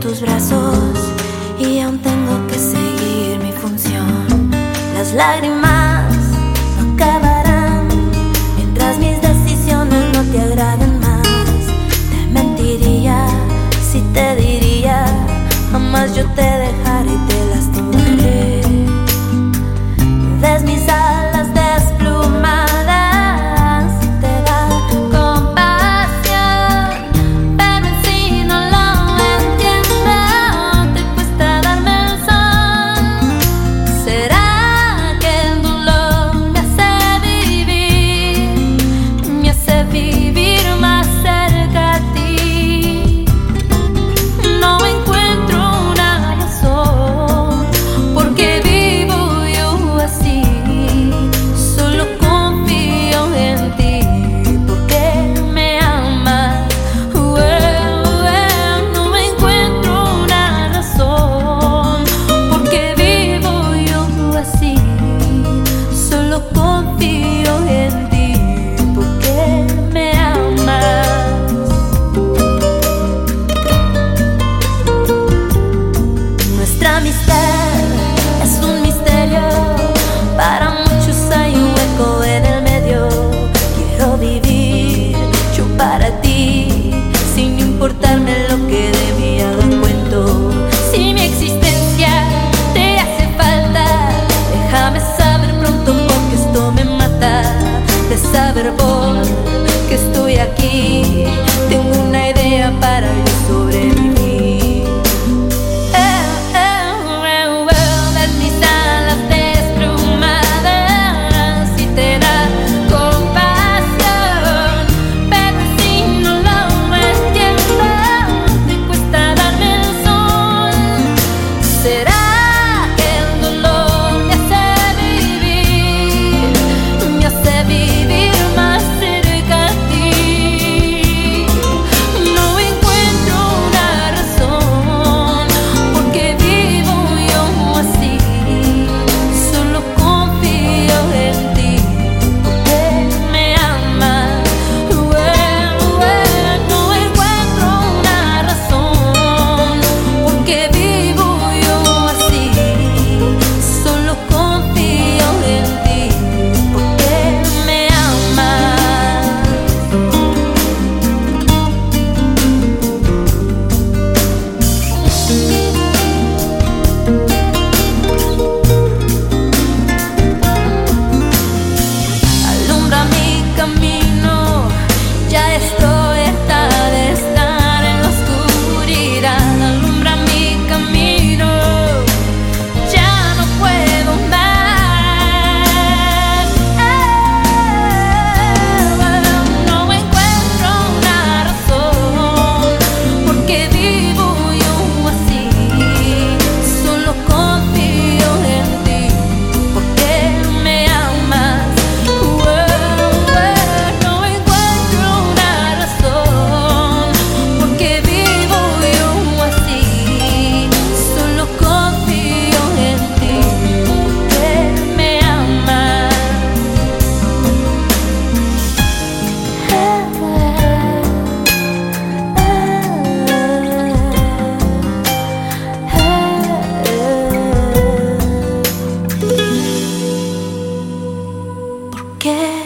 tus brazos y aún tengo que seguir mi función. Las lágrimas no acabarán mientras mis decisiones no te agraden más. Te mentiría si te diría, jamás yo te 함께